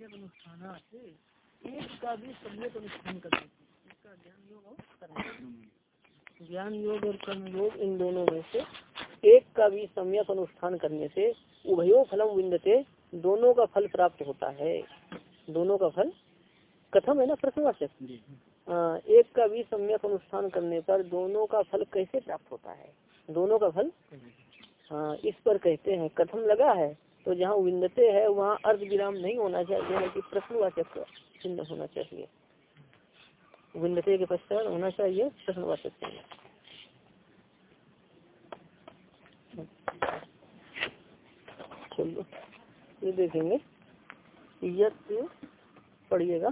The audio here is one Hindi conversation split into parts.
सम्यक अनुष्ठान एक का भी सम्यक अनुष्ठान करना इसका ज्ञान योग और कर्म ज्ञान योग और कर्म योग इन दोनों में से एक का भी सम्यक अनुष्ठान करने से उभयो फलम विन्दते दोनों का फल प्राप्त होता है। दोनों का फल। कथम है ना प्रश्नवाचक एक का भी सम्यक अनुष्ठान करने पर दोनों का फल कैसे प्राप्त होता है? दोनों का फल? हाँ इस पर कहते हैं कथम लगा है तो जहाँ विन्दते है, वहाँ अर्ध विराम नहीं होना चाहिए बल्कि प्रश्नवाचक चिन्ह होना चाहिए। विन्दते के पश्चात होना चाहिए प्रश्नवाचक चिन्ह। चलो, ये देखेंगे। पढ़िएगा।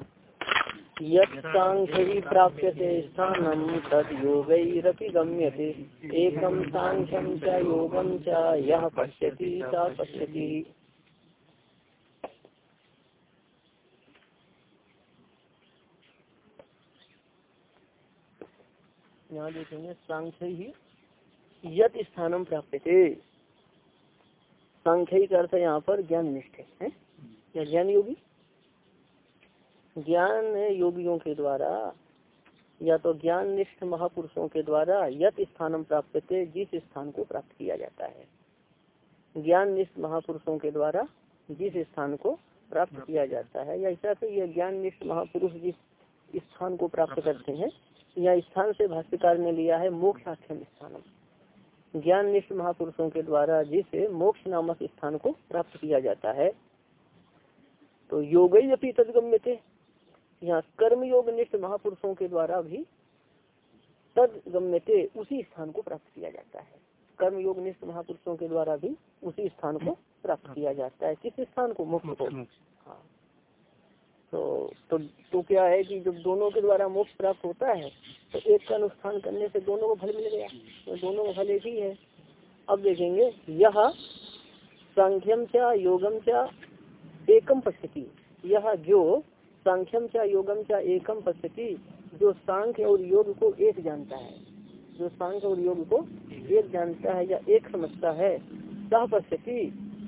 यंख्य प्राप्यते स्थानम तद एकम सांख्यम च योगम च यह पश्यति सा पश्यति। यहाँ देखेंगे सांख्य ही यत थे अर्थ यहाँ पर ज्ञान निष्ठ है? या ज्ञान योगी? ज्ञान योगियों के द्वारा या तो ज्ञान निष्ठ महापुरुषों के द्वारा यत स्थानम प्राप्त थे जिस स्थान को प्राप्त किया जाता है। ज्ञान निष्ठ महापुरुषों के द्वारा जिस स्थान को प्राप्त किया जाता है या ऐसा यह ज्ञान निष्ठ महापुरुष जिस स्थान को प्राप्त करते हैं या स्थान से भाष्यकार ने लिया है मोक्ष आख्यम स्थानम। ज्ञान निष्ठ महापुरुषों के द्वारा जिस मोक्ष नामक स्थान को प्राप्त किया जाता है तो योग ही अपनी तदगम्य थे यहाँ कर्म योग निष्ठ महापुरुषों के द्वारा भी तद गम्यते उसी स्थान को प्राप्त किया जाता है। कर्म योग निष्ठ महापुरुषों के द्वारा भी उसी स्थान को प्राप्त किया जाता है। किस स्थान को? मुक्त को। हाँ। तो तो तो क्या है कि जब दोनों के द्वारा मोक्ष प्राप्त होता है तो एक का अनुष्ठान करने से दोनों को फल मिल गया। तो दोनों का फल एक ही है। अब देखेंगे यह सांख्यम चा योगम चा एकम पश्यति। यह जो सांख्यम चा योगम चा एकम पश्यति, जो सांख्य और योग को एक जानता है, जो सांख्य और योग को एक जानता है या एक समझता है, सह पश्यति,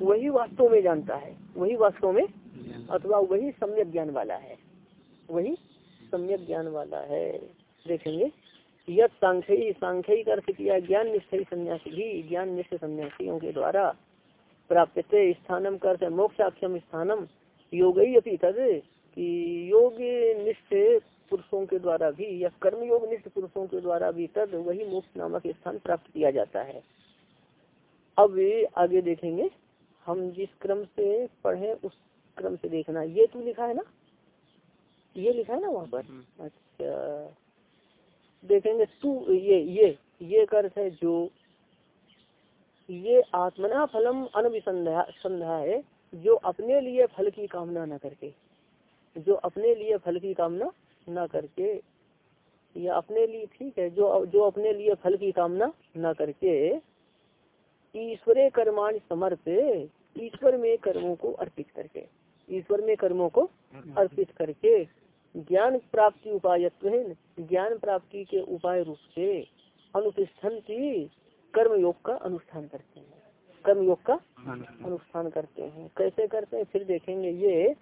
वही वास्तव में जानता है, वही वास्तव में अथवा वही सम्यक ज्ञान वाला है, वही सम्यक ज्ञान वाला है। देखेंगे, यद सांख्यी सांख्यी का अर्थ किया ज्ञान निष्ठ सन्यासी भी ज्ञान निष्ठ सन्यासियों के द्वारा प्राप्त स्थानम कर मोक्षाख्यम स्थानम, योग अपनी तद कि योग निष्ठ पुरुषों के द्वारा भी या कर्म योग निष्ठ पुरुषों के द्वारा भी तद वही मोक्ष नामक स्थान प्राप्त किया जाता है। अब आगे देखेंगे। हम जिस क्रम से पढ़े उस क्रम से देखना। ये तू लिखा है ना? ये लिखा है ना वहाँ पर? अच्छा। देखेंगे तू ये ये ये अर्थ है जो ये आत्मना फलम अनभिसंध्या संध्या है जो अपने लिए फल की कामना न करके। जो अपने लिए फल की कामना न करके या अपने लिए ठीक है जो जो अपने लिए फल की कामना न करके ईश्वरे कर्माण समर्थ ईश्वर में कर्मों को अर्पित करके ईश्वर में कर्मों को अर्पित करके ज्ञान प्राप्ति उपाय ज्ञान प्राप्ति के उपाय रूप से अनुष्ठान की कर्म योग का अनुष्ठान करते हैं। कर्म योग का अनुष्ठान करते हैं। कैसे करते हैं? फिर देखेंगे ये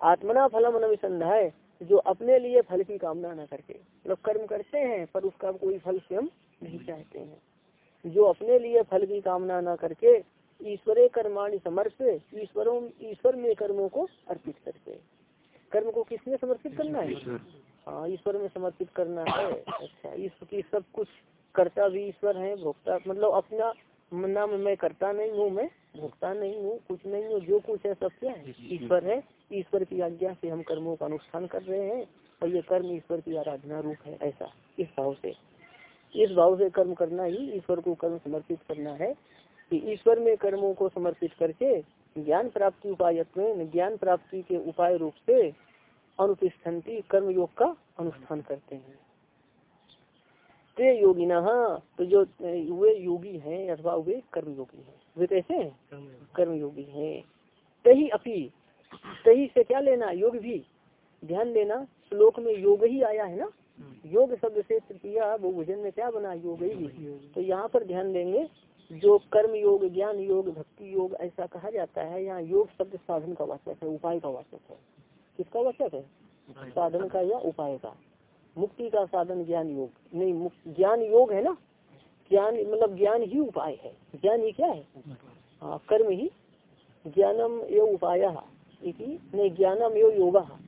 आत्मना फलम अनुसंध्याय जो अपने लिए फल की कामना न करके। मतलब कर्म करते हैं पर उसका कोई फल स्वयं नहीं चाहते हैं। जो अपने लिए फल की कामना न करके ईश्वरे कर्माणी समर्थ ईश्वरों ईश्वर में कर्मों को अर्पित करके कर्म को किसने समर्पित करना है? हाँ ईश्वर में समर्पित करना है। अच्छा ईश्वर की सब कुछ करता भी ईश्वर है भोक्ता मतलब अपना नाम मैं करता नहीं हूँ मैं भोगता नहीं हूँ कुछ नहीं हूँ जो कुछ है सब क्या है? ईश्वर है। ईश्वर की आज्ञा से हम कर्मों का अनुष्ठान कर रहे हैं और ये कर्म ईश्वर की आराधना रूप है ऐसा इस भाव से। इस भाव से कर्म करना ही ईश्वर को कर्म समर्पित करना है कि ईश्वर में कर्मों को समर्पित करके ज्ञान प्राप्ति उपाय ज्ञान प्राप्ति के उपाय रूप से अनुतिष्ठन्ति कर्म योग का अनुष्ठान करते हैं। ते योगिना तो जो वे योगी हैं अथवा वे कर्मयोगी हैं। वे कैसे हैं? कर्म योगी हैं। तही अपी तही से क्या लेना? योग भी। ध्यान देना। श्लोक में योग ही आया है ना? योग शब्द से तृतीया वो भोजन में क्या बना? योग ही। तो यहाँ पर ध्यान देंगे जो कर्म योग ज्ञान योग भक्ति योग ऐसा कहा जाता है यहाँ योग शब्द साधन का वाचक है उपाय का वाचक है। किसका वाचक है? साधन का या उपाय का? मुक्ति का साधन ज्ञान योग। नहीं ज्ञान योग है ना? ज्ञान मतलब ज्ञान ही उपाय है। ज्ञान ही क्या है? हाँ कर्म ही। ज्ञानम ये उपाय। नहीं ज्ञानम एवं योगा।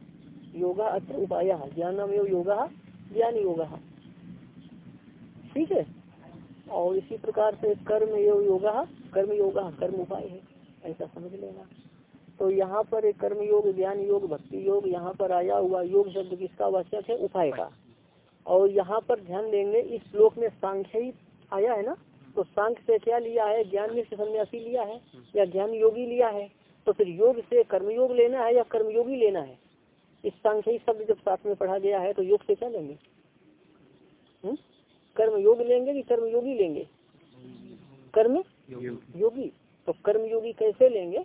योगा अत्र उपाय। ज्ञानम एवं योगा ज्ञान योग ठीक है? और इसी प्रकार से कर्म योग योगा कर्म योगा कर्म उपाय है। ऐसा समझ लेना। तो यहाँ पर एक कर्म योग ज्ञान योग भक्ति योग यहाँ पर आया हुआ योग शब्द किसका वाचक है? उपाय का। और यहाँ पर ध्यान देंगे, इस श्लोक में सांख्य ही आया है ना? तो सांख्य से क्या लिया है? ज्ञान निष्ठ सन्यासी लिया है या ज्ञान योगी लिया है? तो फिर योग से कर्मयोग लेना है या कर्मयोगी लेना है? इस सांख्य शब्द जब साथ में पढ़ा गया है तो योग से क्या लेंगे? हम्म? कर्म योग लेंगे कि कर्म योगी लेंगे? कर्म? योगी। तो कर्म योगी कैसे लेंगे?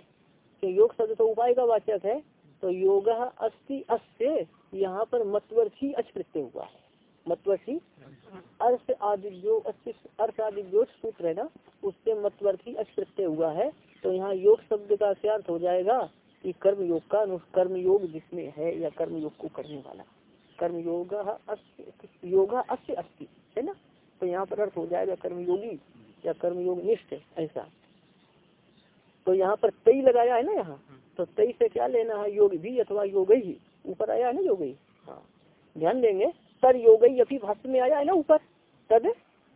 कि योग शब्द तो उपाय का वाचक है तो योग अस्थि अस्य यहाँ पर मतवर्थी अच हुआ है। मतवर्थी अर्थ आदि जो अर्थ आदि जो सूत्र है ना? उससे मतवर्थी अच हुआ है। तो यहाँ योग शब्द का अर्थ हो जाएगा कि कर्म योग का कर्म योग जिसमें है या कर्म योग को करने वाला। कर्म योग योगा अस्य अस्थि है ना? तो यहाँ पर अर्थ हो जाएगा कर्म योगी या कर्म योग निष्ठ ऐसा। तो यहाँ पर तई लगाया है ना यहाँ? तो तई से क्या लेना है? योग भी अथवा योग ही। ऊपर आया है ना योग? ही। हाँ ध्यान देंगे। सर योग अपी भाष्य में आया है ना ऊपर? तद?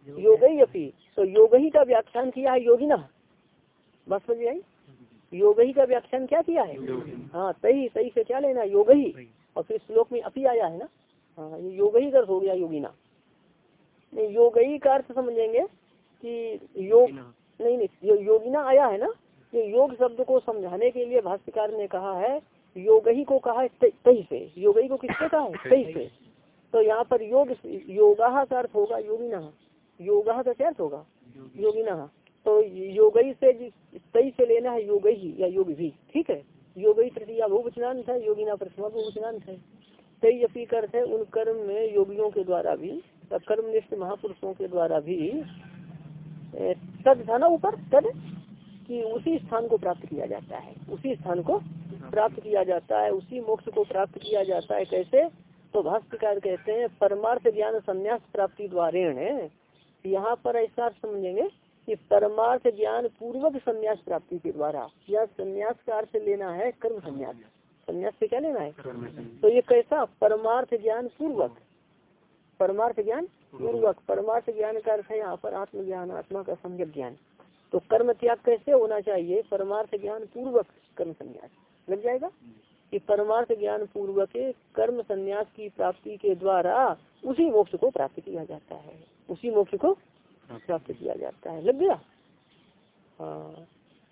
योग। अपी तो योग ही का व्याख्यान किया है योगी ना बस समझ आई योग ही का व्याख्यान क्या किया है? हाँ सही सही से क्या लेना योग। ही और फिर श्लोक में अपी आया है ना? हाँ ये योग ही अर्थ हो गया योगिना। नहीं योग ही का अर्थ समझेंगे कि योग नहीं नहीं योगिना आया है ना ये योग शब्द को समझाने के लिए भाष्यकार ने कहा है योग ही को कहा है तई से योग ही को किससे कहा है? तई से तो यहाँ पर योग योगा का अर्थ होगा योगिना। योगा का क्या अर्थ होगा? योगिना। तो योग से तई से लेना है योग ही, या योग भी, ठीक है? योग तृतीया बहुवचनांत है, योगिना प्रथमा बहुवचनांत है। तई अपी अर्थ है, उन कर्म में योगियों के द्वारा भी कर्मनिष्ठ महापुरुषों के द्वारा भी तद था ना ऊपर, तद, कि उसी स्थान को प्राप्त किया जाता है। उसी स्थान को प्राप्त किया जाता है, उसी मोक्ष को प्राप्त किया जाता है। कैसे? तो भाष्यकार कहते हैं, परमार्थ ज्ञान संन्यास प्राप्ति द्वारा यहाँ पर ऐसा समझेंगे कि परमार्थ ज्ञान पूर्वक संन्यास प्राप्ति के द्वारा या संन्यास का अर्थ लेना है कर्म संन्यास। संन्यास से क्या लेना है? तो ये कैसा? परमार्थ ज्ञान पूर्वक। परमार्थ ज्ञान पूर्वक। परमार्थ ज्ञान का अर्थ है यहाँ पर आत्मज्ञान आत्मा का सम्यक ज्ञान। तो कर्म त्याग कैसे होना चाहिए? परमार्थ ज्ञान पूर्वक कर्म संन्यास। लग जाएगा? कि परमार्थ ज्ञान पूर्वक कर्म संन्यास की प्राप्ति के द्वारा उसी मोक्ष को प्राप्त किया जाता है। उसी मोक्ष को प्राप्त किया जाता है। लग गया? हाँ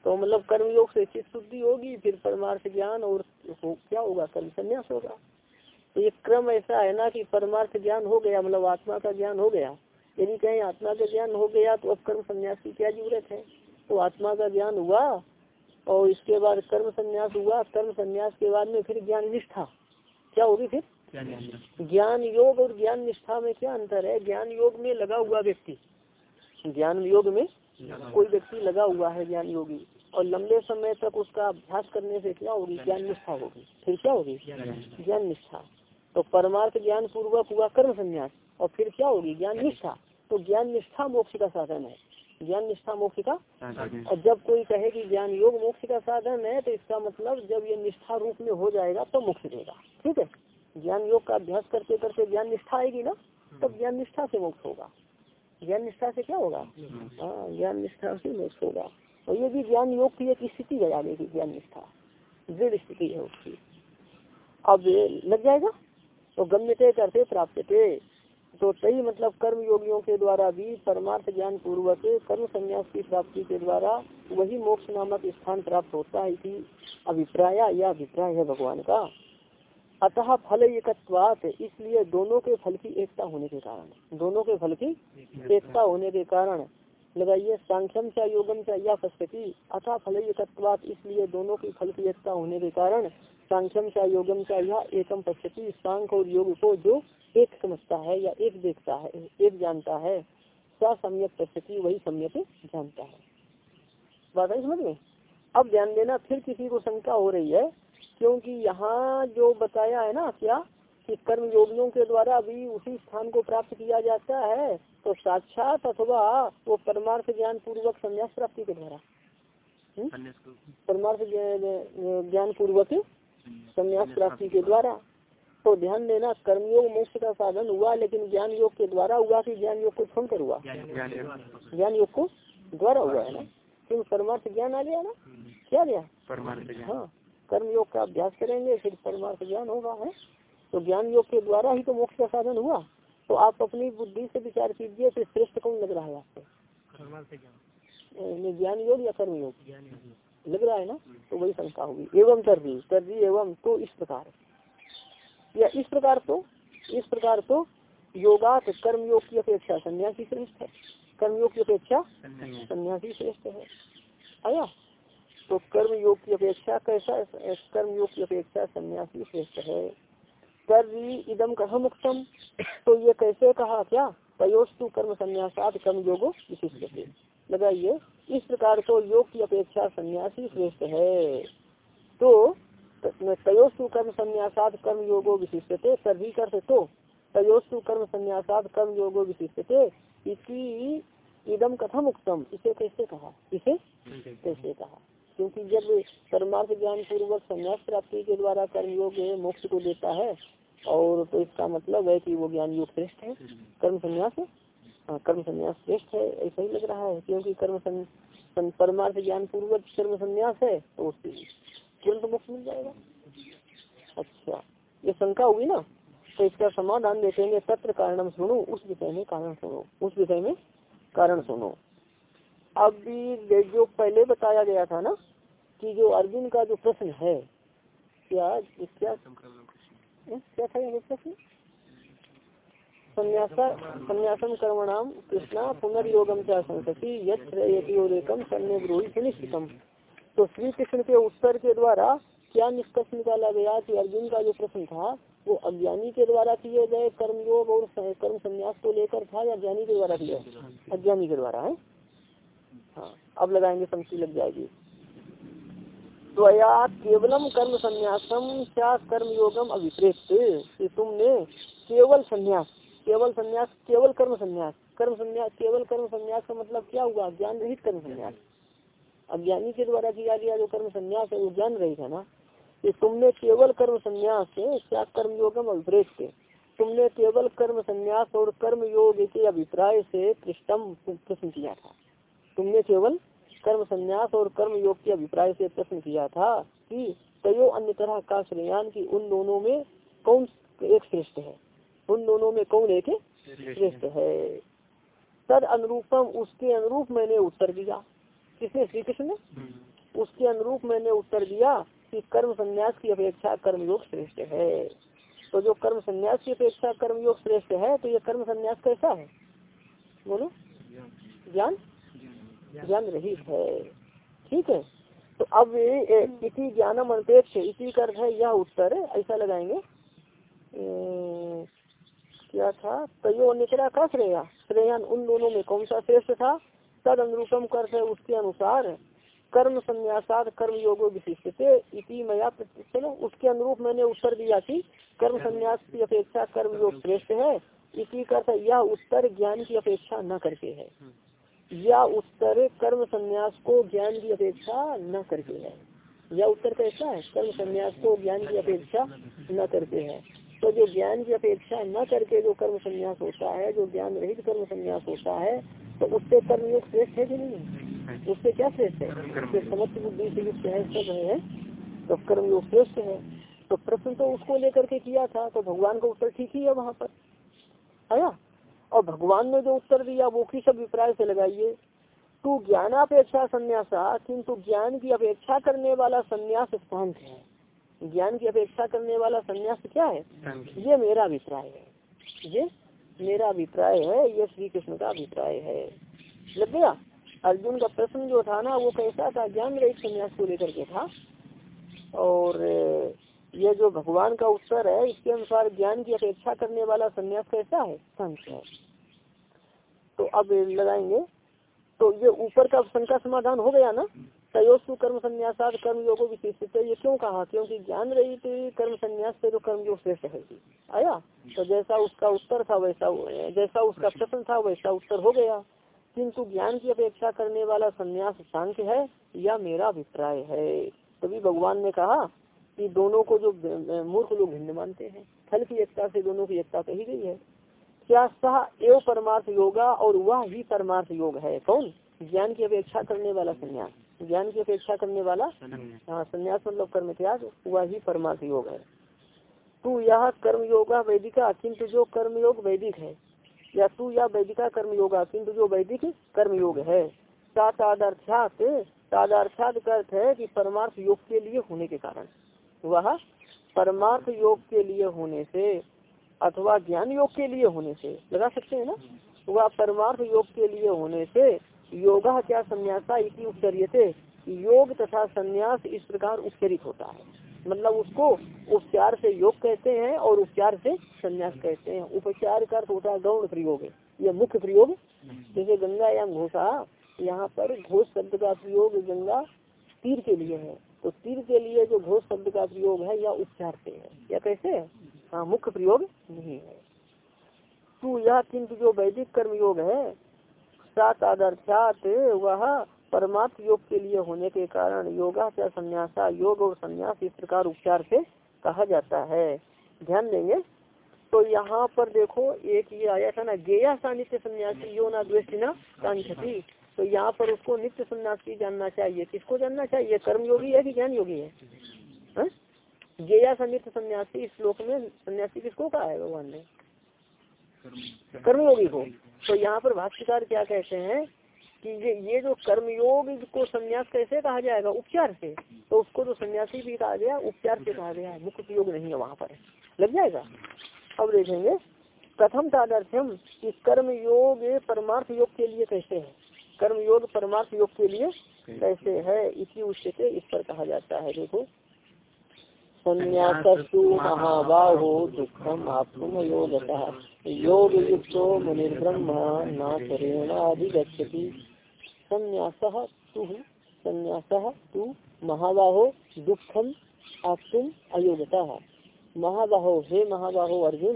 तो मतलब कर्मयोग से चित्त शुद्धि होगी फिर परमार्थ ज्ञान और हो, क्या होगा? कर्म संन्यास होगा। तो ये क्रम ऐसा है ना कि परमार्थ ज्ञान हो गया मतलब आत्मा का ज्ञान हो गया। यदि कहीं आत्मा का ज्ञान हो गया तो अब कर्म संन्यास की क्या ज़रूरत है? तो आत्मा का ज्ञान हुआ और इसके बाद कर्म संन्यास हुआ कर्म संन्यास के बाद में फिर ज्ञान निष्ठा। क्या होगी फिर? ज्ञान योग और ज्ञान निष्ठा में क्या अंतर है? ज्ञान योग में लगा हुआ व्यक्ति। ज्ञान योग में कोई व्यक्ति लगा हुआ है ज्ञान योगी और लंबे समय तक उसका अभ्यास करने से क्या होगी? ज्ञान निष्ठा। होगी। फिर क्या होगी? ज्ञान निष्ठा। तो परमार्थ ज्ञान पूर्वक हुआ कर्म संन्यास और फिर क्या होगी? ज्ञान निष्ठा तो ज्ञान निष्ठा मोक्ष का साधन है। ज्ञान निष्ठा मोक्ष का और जब कोई कहे कि ज्ञान योग मोक्ष का साधन है तो इसका मतलब जब ये निष्ठा रूप में हो जाएगा तो मोक्ष देगा। ठीक है? ज्ञान योग का अभ्यास करते करते ज्ञान निष्ठा आएगी ना तब ज्ञान निष्ठा से मोक्ष होगा। ज्ञान निष्ठा से क्या होगा? हाँ ज्ञान निष्ठा से मोक्ष होगा। और ये भी ज्ञान योग की एक स्थिति है आगे की ज्ञान निष्ठा। दृढ़ स्थिति है उसकी। अब लग जाएगा? तो गम्यते करते प्राप्त थे तो सही मतलब कर्म योगियों के द्वारा भी परमार्थ ज्ञान पूर्वक कर्म संन्यास की प्राप्ति के द्वारा वही मोक्ष नामक स्थान प्राप्त होता है कि अभिप्राय या अभिप्राय है भगवान का। अतः फल एकत्वात। इसलिए दोनों के फल की एकता होने के कारण। दोनों के फल की एकता होने के कारण। लगाइए सांख्यम चा योगम चा, या फस्ती अतः फल एकत्वात, इसलिए दोनों की फल की एकता होने के कारण। सांख्यम चा योगम चा यह एकम पश्यति। सांख और योग को जो एक समझता है या एक देखता है, एक जानता है सम्यक पश्यति, वही सम्यक जानता है। बात है समझ में? अब ध्यान देना, फिर किसी को शंका हो रही है क्योंकि यहाँ जो बताया है ना क्या कि कर्म योगियों के द्वारा भी उसी स्थान को प्राप्त किया जाता है तो साक्षात अथवा वो परमार्थ ज्ञान पूर्वक संन्यास प्राप्ति के द्वारा। हम्म? परमार्थ ज्ञान पूर्वक संन्यास प्राप्ति के द्वारा। तो ध्यान देना कर्मयोग मोक्ष का साधन हुआ लेकिन ज्ञान योग के द्वारा हुआ कि ज्ञान योग को छोड़कर हुआ? ज्ञान योग को द्वारा हुआ है ना? क्यों परमार्थ ज्ञान आ गया ना? क्या गया? हाँ। कर्म योग का अभ्यास करेंगे फिर परमार्थ ज्ञान होगा है? तो ज्ञान योग के द्वारा ही तो मोक्ष का साधन हुआ। तो आप अपनी बुद्धि से विचार कीजिए फिर श्रेष्ठ कौन लग रहा है आपको? ज्ञान। योग या कर्म योग? लग रहा है ना? तो वही शंका होगी। एवं कर दी कर तरजी एवं तो इस प्रकार। या इस प्रकार तो इस प्रकार तो योगात कर्म योग की अपेक्षा सन्यासी श्रेष्ठ है। कर्म योग की अपेक्षा सन्यासी श्रेष्ठ है। आया? तो कर्म योग की अपेक्षा कैसा कर्म योग की अपेक्षा सन्यासी श्रेष्ठ है। कर्मी इदम कथम उत्तम तो ये कैसे कहा क्या? तयोस्तु कर्म संन्यासात कर्म योगो विशिष्ट लगाइए इस प्रकार तो योग की अपेक्षा सन्यासी श्रेष्ठ है। तो तयोस्तु कर्म संन्यासात कर्म योगो विशिष्टते सभी करते तो तयोस्तु कर्म संन्यासात कर्म योगो विशिष्टते इसी इदम कथम उत्तम इसे कैसे कहा? इसे कैसे कहा? क्योंकि जब परमार्थ ज्ञान पूर्वक संन्यास प्राप्ति के द्वारा कर्मयोग मोक्ष को देता है और तो इसका मतलब है कि वो ज्ञान योग श्रेष्ठ है। कर्म संन्यास? हाँ कर्म संन्यास श्रेष्ठ है ऐसा ही लग रहा है क्योंकि कर्म सं, परमार्थ ज्ञान पूर्वक कर्म संन्यास है तो उससे तुरंत मोक्ष मिल जाएगा। अच्छा ये शंका हुई ना? तो इसका समाधान देखेंगे तत्र कारण सुनो उस विषय में कारण सुनो उस विषय में कारण सुनो। अभी जो पहले बताया गया था ना, कि जो अर्जुन का जो प्रश्न है, क्या क्या क्या था ये प्रश्न? संन्यासम कर्मणाम कृष्णा पुनर्योगम क्या संसति यम सन्य ब्रोही सुनिश्चितम। तो श्री कृष्ण के उत्तर के द्वारा क्या निष्कर्ष निकाला गया कि अर्जुन का जो प्रश्न था, वो अज्ञानी के द्वारा किए गए कर्मयोग और कर्म संन्यास को लेकर था या ज्ञानी के द्वारा किया? अज्ञानी के द्वारा, है? हाँ अब लगाएँगे पंक्ति लग जाएगी। त्वया केवलम कर्म संन्यासम, क्या कर्म योगम अभिप्रेत? कि तुमने केवल संन्यास केवल संन्यास, केवल कर्म संन्यास कर्म संन्यास, केवल कर्म संन्यास का मतलब क्या हुआ? ज्ञान रहित कर्म संन्यास। अज्ञानी के द्वारा किया गया जो कर्म संन्यास है, वो ज्ञान रहित है ना? कि तुमने केवल कर्म संन्यास क्या कर्म योगम अभिप्रेत? के तुमने केवल कर्म संन्यास और कर्म योग के अभिप्राय से पृष्ठम प्रश्न किया था। तुमने केवल कर्म संन्यास और कर्म योग के अभिप्राय से प्रश्न किया था कि कयो अन्य तरह का श्रेयान की उन दोनों में कौन एक श्रेष्ठ है? उन दोनों में कौन एक श्रेष्ठ है। तद अनुरूपम उसके अनुरूप मैंने उत्तर दिया। किसने श्री कृष्ण ने? हम्म। उसके अनुरूप मैंने उत्तर दिया कि कर्म संन्यास की अपेक्षा कर्म योग श्रेष्ठ है। तो जो कर्म संन्यास की अपेक्षा कर्म योग श्रेष्ठ है तो ये कर्म संन्यास कैसा है? बोलो। ज्ञान? ज्ञान रहित है। ठीक है? तो अब इसी ज्ञानम अनपेक्ष इसी का अर्थ है यह उत्तर। ऐसा लगाएँगे। क्या था? तयो निकला का श्रेया। श्रेयान उन दोनों में कौन सा श्रेष्ठ था? तद अनुरूपम कर है उसके अनुसार। कर्म संन्यासाद कर्म योगो विशिष्ट इसी मया चलो उसके अनुरूप मैंने उत्तर दिया कि कर्म संन्यास की अपेक्षा कर्म योग श्रेष्ठ है। इसी का यह उत्तर ज्ञान की अपेक्षा न करके है। या उत्तर कर्म संन्यास को ज्ञान की अपेक्षा न करके है। या उत्तर कैसा है? कर्म संन्यास को ज्ञान की अपेक्षा न करके है। तो जो ज्ञान की अपेक्षा न करके जो कर्म संन्यास होता है, जो ज्ञान रहित कर्म संन्यास होता है तो उससे कर्म योग श्रेष्ठ है कि नहीं? उससे क्या श्रेष्ठ है? उससे समस्त बुद्धि से युक्त है, सब है तो कर्म योग श्रेष्ठ है। तो प्रश्न तो उसको लेकर के किया था तो भगवान का उत्तर ठीक ही है वहाँ पर। आया? और भगवान ने जो उत्तर दिया वो किस अभिप्राय से लगाइए? तू ज्ञानापेक्षा संन्यासा किंतु ज्ञान की अपेक्षा करने वाला संन्यास शांत है। ज्ञान की अपेक्षा करने वाला संन्यास क्या है? ये मेरा अभिप्राय है। ये मेरा अभिप्राय है ये श्री कृष्ण का अभिप्राय है। लग गया? अर्जुन का प्रश्न जो था ना वो कैसा था? ज्ञान रहित संन्यास को लेकर के था। और ये जो भगवान का उत्तर है इसके अनुसार ज्ञान की अपेक्षा करने वाला संन्यास कैसा है? संत है। तो अब लगाएँगे। तो ये ऊपर का शंका समाधान हो गया ना? तयोस्तु कर्म संन्यासाद कर्म योग विशेषित ये क्यों कहा? क्योंकि ज्ञान रही थी कर्म संन्यास से तो कर्म योग श्रेष्ठ है आया? तो जैसा उसका उत्तर था, वैसा जैसा उसका प्रश्न था, वैसा उत्तर हो गया। किंतु ज्ञान की अपेक्षा करने वाला संन्यास सांख्य है या मेरा अभिप्राय है? तभी भगवान ने कहा कि दोनों को जो मूर्ख लोग भिन्न मानते हैं, फल की एकता से दोनों की एकता कही गई है। क्या सह एवं परमार्थ योगा और वह ही परमार्थ योग है? कौन? ज्ञान की अपेक्षा करने वाला संन्यास। ज्ञान की अपेक्षा करने वाला हाँ संन्यास मतलब कर्म त्याग वह ही परमार्थ योग है। तू यह कर्म योगा वैदिका किंतु जो कर्म योग वैदिक है। या तू या वैदिका कर्म योगा किंतु जो वैदिक कर्म योग है। तादार्थ्यात तादार्थ्यात का अर्थ है कि परमार्थ योग के लिए होने के कारण। वह परमार्थ योग के लिए होने से अथवा ज्ञान योग के लिए होने से, लगा सकते हैं ना? वह परमार्थ योग के लिए होने से, योगा क्या संन्यासा इसी उपचर्य योग तथा संन्यास इस प्रकार उपचरित होता है। मतलब उसको उपचार से योग कहते हैं और उपचार से संन्यास कहते हैं। उपचार का अर्थ होता है गौण प्रयोग यह मुख्य प्रयोग। जैसे गंगा या घोषा, यहाँ पर घोष शब्द का प्रयोग गंगा तीर के लिए है। तो तीर के लिए जो घोष शब्द का प्रयोग है, या उपचार से है। या कैसे? है हाँ मुख्य प्रयोग नहीं है। तू यह किंतु जो वैदिक कर्म योग है, सात आदर्शात वह परमात्म योग के लिए होने के कारण योगा क्या संन्यासा, योग और संन्यास इस प्रकार उपचार से कहा जाता है। ध्यान देंगे। तो यहाँ पर देखो, एक ये आया था ना गेया सा नित्य सन्यासी, यो ना द्वेषिना कांक्षति। तो यहाँ पर उसको नित्य सन्यासी जानना चाहिए। किसको जानना चाहिए? कर्म योगी है कि ज्ञान योगी है? हाँ? गेया सा नित्य सन्यासी इस श्लोक में, सन्यासी किसको कहा है भगवान ने? कर्मयोगी को। तो यहाँ पर भाष्यकार क्या कहते हैं कि ये ये जो कर्मयोग को संन्यास कैसे कहा जाएगा? उपचार से। तो उसको तो सन्यासी भी कहा गया, उपचार से कहा गया मुख्य उपयोग नहीं है वहाँ पर। लग जाएगा? अब देखेंगे। प्रथम तादर्थ्यम कि कर्म योग परमार्थ योग के लिए कैसे है? कर्मयोग परमार्थ योग के लिए कैसे है? इसी उससे इस पर कहा जाता है। देखो। संन्यासु महाबाहो दुखम आपको योगता योग युक्तो मुनिर्ब्रह्म न शरीणाधिगछति संन्यास तु संन्यास तु महाबाहो दुखम आपतुम अयोगता महाबाहो, हे महाबाहो अर्जुन!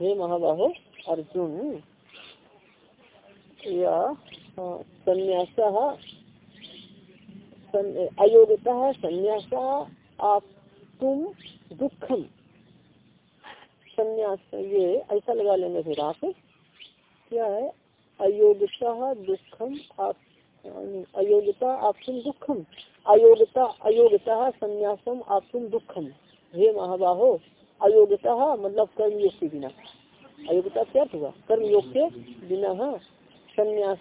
हे महाबाहो अर्जुन! या संन्यास अयोग्यता संन्यासा आप तुम दुखम। संन्यास ये ऐसा लगा लेंगे फिर आप। क्या है? अयोग्यता दुखम, आप अयोग्यता आप तुम दुखम। अयोग्यता अयोग्यता संन्यासम आप तुम दुखम। हे महाबाहो अयोग्यता मतलब कर्म योग के बिना। अयोग्यता क्या हुआ? कर्म योग के बिना हाँ। संन्यास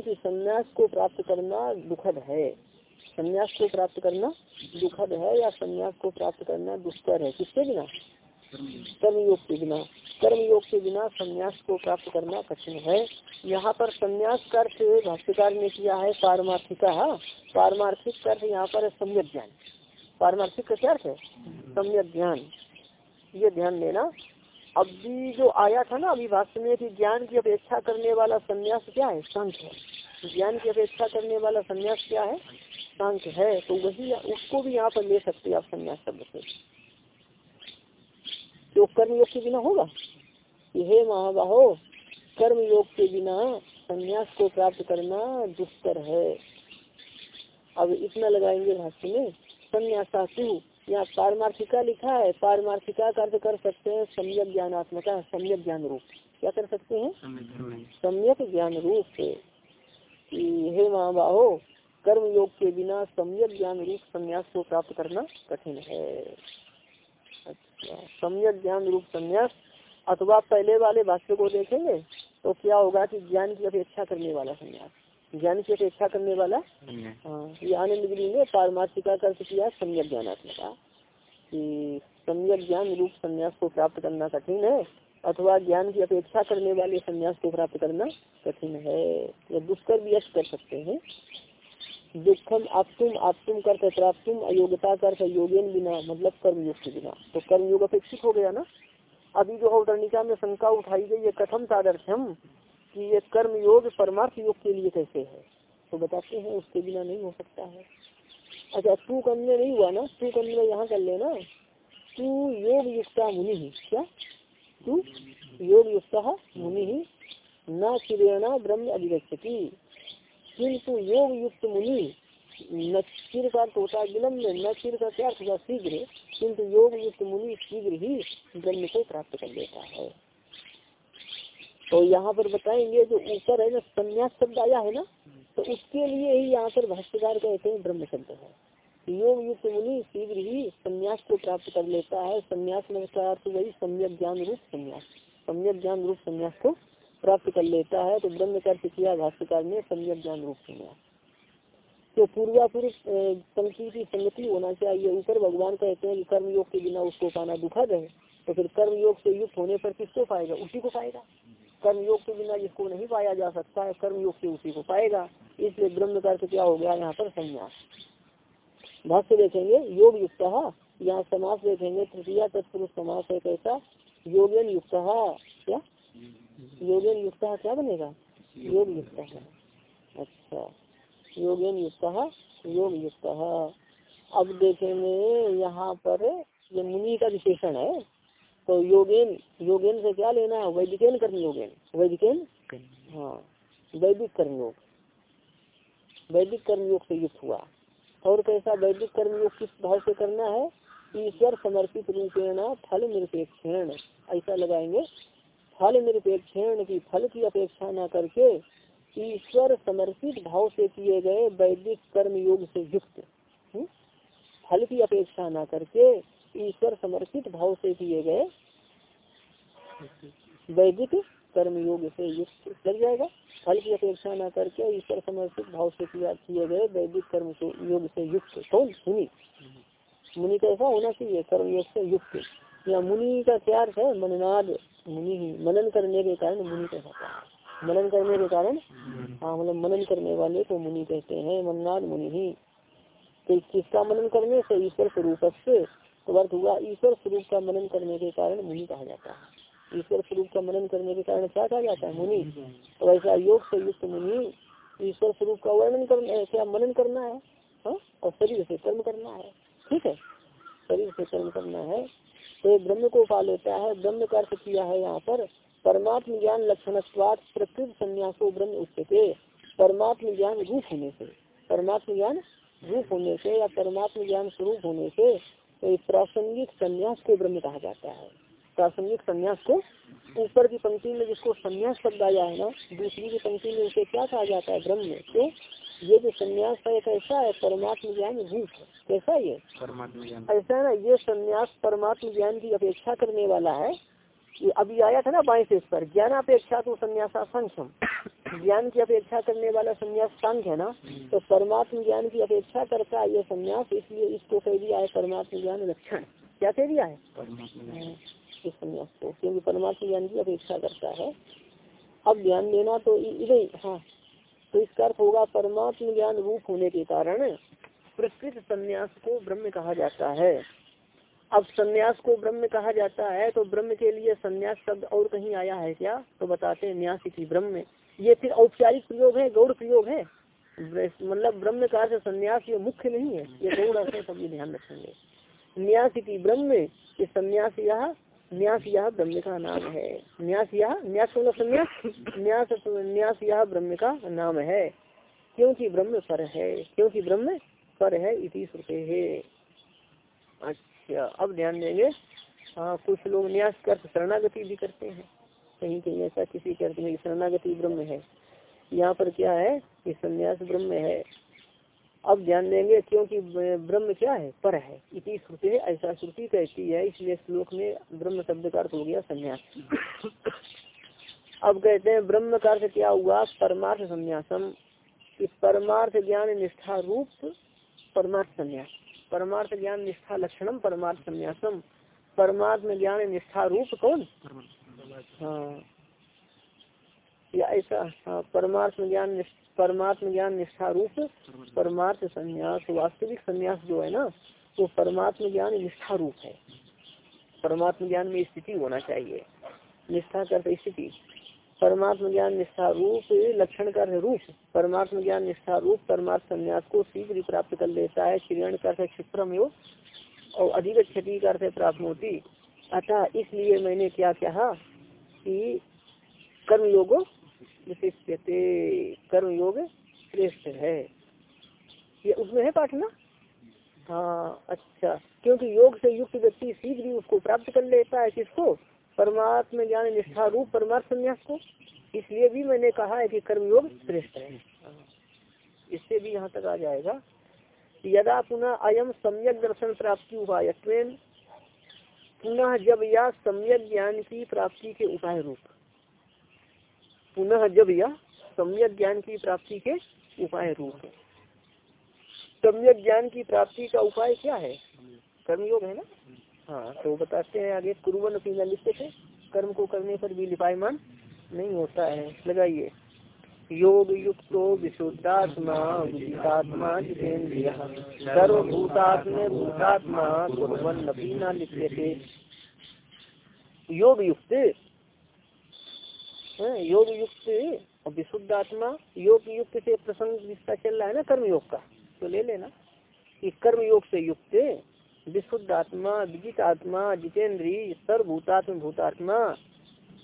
की संन्यास को प्राप्त करना दुखद है। संन्यास को प्राप्त करना दुखद है या संन्यास को प्राप्त करना दुष्कर है? किसके बिना? कर्म योग के बिना। कर्म योग के बिना संन्यास को प्राप्त करना कठिन है। यहाँ पर संन्यास का अर्थ भाष्यकार ने किया है पारमार्थिका। पारमार्थिक का अर्थ यहाँ पर सम्यक ज्ञान। पारमार्थिक का क्या अर्थ है? सम्यक ज्ञान। ये ध्यान देना अभी जो आया था ना, अभी भाष्य में कि ज्ञान की अपेक्षा करने वाला संन्यास क्या है? शांत है। ज्ञान की अपेक्षा करने वाला संन्यास क्या है? शांत है। तो वही उसको भी यहाँ पर ले सकते आप संन्यास शब्द से। जो कर्म योग के बिना होगा? हे महाबाहो कर्म योग के बिना संन्यास को प्राप्त करना दुष्कर है। अब इतना लगाएँगे भाष्य में संन्यासा यहाँ पारमार्थिका लिखा है पारमार्थिका का अर्थ कर सकते हैं सम्यक ज्ञानात्मका सम्यक ज्ञान रूप क्या कर सकते हैं? सम्यक ज्ञान रूप। से हे महाबाहो कर्म योग के बिना सम्यक ज्ञान रूप संन्यास को प्राप्त करना कठिन है। अच्छा सम्यक ज्ञान रूप संन्यास। अथवा पहले वाले भाष्य को देखेंगे तो क्या होगा कि ज्ञान की अपेक्षा करने वाला संन्यास। ज्ञान की अपेक्षा करने वाला। हाँ ये आनंद गिरी ने पारमार्थिका का अर्थ किया सम्यक ज्ञानात्मका कि सम्यक ज्ञान रूप संन्यास को प्राप्त करना कठिन है अथवा ज्ञान की अपेक्षा करने वाले संन्यास को प्राप्त करना कठिन है। या दुष्कर भी अर्थ कर सकते हैं। दुखम आप तुम आप तुम करते प्राप्त अयोग्यता कर योगेन बिना मतलब कर्मयोग के बिना। तो कर्मयोग अपेक्षित हो गया ना? अभी जो अवतरणिका में शंका उठाई गई है कथम तादर्थ्यम कि ये कर्म योग परमार्थ योग के लिए कैसे है? तो बताते हैं, उसके बिना नहीं हो सकता है। अच्छा तू करने नहीं हुआ ना? तू करने यहाँ कर लेना। तू योग युक्ता मुनि ही, क्या? तू योग युक्ता मुनि ही। न चिरेणा ब्रह्म अधिगछति किन्तु योग युक्त मुनि, न चिर का होता विलम्ब, न चिर का क्या शीघ्र किन्तु योग युक्त मुनि शीघ्र ही ब्रह्म को प्राप्त कर लेता है। तो यहाँ पर बताएँगे जो ऊपर है ना, संन्यास शब्द आया है ना तो उसके लिए ही यहाँ पर भाष्यकार कहते हैं ब्रह्म शब्द है। योग युक्त मुनि शीघ्र ही संन्यास को प्राप्त कर लेता है। संन्यास में अर्थ वही सम्यक ज्ञान रूप संन्यास, सम्यक ज्ञान रूप संन्यास को प्राप्त कर लेता है। तो ब्रह्म का किया भाष्यकार ने सम्यक ज्ञान रूप संन्यास। तो पूर्वापुर पंक्ति की संगति होना चाहिए। ऊपर भगवान कहते हैं कि कर्म योग के बिना उसको पाना दुखद है। तो फिर कर्म योग से युक्त होने पर किसको पाएगा उसी को पाएगा कर्म योग के बिना जिसको नहीं पाया जा सकता है, कर्मयोग से उसी को पाएगा। इसलिए ब्रह्म का क्या हो गया, यहाँ पर संन्यास। भाष्य देखेंगे योग युक्त यहाँ समास देखेंगे, तृतीय तत्पुरुष समास है कैसा? योगेन युक्त क्या? योगेन युक्त क्या बनेगा? योग युक्त अच्छा योगेन युक्त योग युक्त अब देखेंगे, यहाँ पर ये मुनि का विशेषण है। तो योगेन योगेन से क्या लेना है? वैदिकेन कर्म योगेन। वैदिकेन? हाँ वैदिक कर्म योग। वैदिक कर्म योग से युक्त हुआ। और कैसा? वैदिक कर्म योग किस भाव से करना है? ईश्वर समर्पित रूपेण फल निरपेक्षण। ऐसा लगाएँगे। फल निरपेक्षण की, फल की अपेक्षा न करके ईश्वर समर्पित भाव से किए गए वैदिक कर्म योग से युक्त। हम्म? फल की अपेक्षा न करके ईश्वर समर्पित भाव से किए गए वैदिक कर्म योग से युक्त लग जाएगा। फल की अपेक्षा न करके ईश्वर समर्पित भाव से किया किए गए वैदिक कर्म योग से युक्त। कौन? मुनि। मुनि कैसा होना चाहिए कर्म योग से युक्त। या मुनि का अर्थ है? मननाद। मुनि ही। मनन करने के कारण मुनि कहता है मनन करने के कारण? हाँ मतलब मनन करने वाले को मुनि कहते हैं। मननाद मुनि ही। तो किसका मनन करने से? ईश्वर स्वरूप से। तो अर्थ हुआ, ईश्वर स्वरूप का मनन करने के कारण मुनि कहा जाता है। ईश्वर स्वरूप का मनन करने के कारण क्या कहा जाता है? मुनि। तो ऐसा योग से युक्त मुनि ईश्वर स्वरूप का वर्णन करना क्या मनन करना है, हा? और शरीर से कर्म करना है। ठीक है? शरीर से कर्म करना है। तो ब्रह्म को पा लेता है। ब्रह्म का अर्थ किया है यहाँ पर, परमात्म ज्ञान लक्षण प्रकृत संन्यासो ब्रह्म उसके परमात्म ज्ञान रूप होने से, परमात्म ज्ञान रूप होने से या परमात्म ज्ञान स्वरूप होने से तो प्रासंगिक संन्यास को ब्रह्म कहा जाता है। प्रासंगिक संन्यास को ऊपर की पंक्ति में जिसको संन्यास शब्द आया है ना दूसरी की पंक्ति में उसे क्या कहा जाता है? ब्रह्म। तो ये जो संन्यास है कैसा है परमात्म ज्ञान रूप कैसा ये? परमात्म ऐसा है ना ये संन्यास परमात्म ज्ञान की अपेक्षा करने वाला है। अभी आया था ना बाईस इस पर ज्ञान अपेक्षा तो संन्यासा संख्यम। ज्ञान की अपेक्षा करने वाला संन्यास सांख्य है ना? तो परमात्म ज्ञान की अपेक्षा करता है ये संन्यास इसलिए इसको कह दिया है परमात्म ज्ञान लक्षण क्या कह दिया है? हाँ, इस संन्यास को क्योंकि परमात्म ज्ञान की अपेक्षा करता है। अब ध्यान देना तो इधर हाँ। तो इसका अर्थ होगा परमात्म ज्ञान रूप होने के कारण प्रकृत संन्यास को ब्रह्म कहा जाता है। अब संन्यास को ब्रह्म कहा जाता है तो ब्रह्म के लिए संन्यास शब्द और कहीं आया है क्या? तो बताते हैं न्यास की ब्रह्म ये फिर औपचारिक प्रयोग है, गौड़ प्रयोग है? मतलब ब्रह्म का अर्थ संन्यास ये मुख्य नहीं है, ये गौड़ अर्थ है सभी ध्यान रखेंगे। न्यास की ब्रह्म ये संन्यास यह, न्यास यह ब्रह्म का नाम है। न्यास यह, न्यास मतलब संन्यास? न्यास न्यास यह ब्रह्म का नाम है। क्योंकि ब्रह्म पर है, क्योंकि ब्रह्म पर है इसी श्रुते। है अच्छा अब ध्यान देंगे हाँ कुछ लोग न्यास कर शरणागति भी करते हैं। कहीं कहीं ऐसा किसी के अर्थ में शरणागति ब्रह्म है। यहाँ पर क्या है कि संन्यास ब्रह्म है। अब ध्यान देंगे क्योंकि ब्रह्म क्या है? पर है। इसी श्रुति है ऐसा श्रुति कहती है, इसलिए श्लोक में ब्रह्म शब्द का अर्थ हो गया संन्यास। अब कहते हैं, ब्रह्म का अर्थ क्या हुआ? परमार्थ संन्यासम। इस परमार्थ ज्ञान निष्ठा रूप परमार्थ संन्यास। परमार्थ ज्ञान निष्ठा लक्षणम परमार्थ संन्यासम। परमात्म ज्ञान निष्ठा रूप कौन? हाँ। या ऐसा हाँ परमार्थ ज्ञान परमात्म ज्ञान निष्ठा रूप, परमार्थ संन्यास, वास्तविक संन्यास जो है ना, वो परमात्म ज्ञान निष्ठा रूप है। परमात्म ज्ञान में स्थिति होना चाहिए। निष्ठा करते स्थिति। परमात्म ज्ञान निष्ठा रूप लक्षण कर रूप। परमात्म ज्ञान निष्ठा रूप, परमात्म संन्यास को शीघ्र प्राप्त कर लेता है। श्रीण कर क्षिप्रम और अधिक क्षति कर प्राप्त होती। अतः इसलिए मैंने क्या कहा कि कर्म योग विशिष्ट कर्म योग श्रेष्ठ है। ये उसमें है पाठ ना? हाँ अच्छा। क्योंकि योग से युक्त व्यक्ति शीघ्र उसको प्राप्त कर लेता है किसको? परमात्मा ज्ञान निष्ठा रूप परमात्म संन्यास को इसलिए भी मैंने कहा है कि कर्मयोग श्रेष्ठ है। इससे भी यहाँ तक आ जाएगा यदा पुनः अयम सम्यक दर्शन प्राप्ति उपाय पुनः जब यह सम्यक ज्ञान की प्राप्ति के उपाय रूप। पुनः जब यह सम्यक ज्ञान की प्राप्ति के उपाय रूप। सम्यक ज्ञान की प्राप्ति का उपाय क्या है? कर्मयोग है ना? हाँ तो बताते हैं आगे कुरुवन अपनी लिखते थे कर्म को करने पर भी लिपायमान नहीं होता है। लगाइए। योग युक्तो विशुद्धात्मा विदितात्मा जितेन्द्रिय सर्वभूतात्म भूतात्मा कुरन न लिखते थे। योग युक्त। हाँ, योग युक्त और विशुद्ध आत्मा योग युक्त से प्रसंग जिसका चल रहा है ना कर्म योग का तो ले लेना। कि कर्म योग से युक्त। विशुद्ध आत्मा विजित आत्मा जितेंद्री सर्वभूतात्म भूतात्मा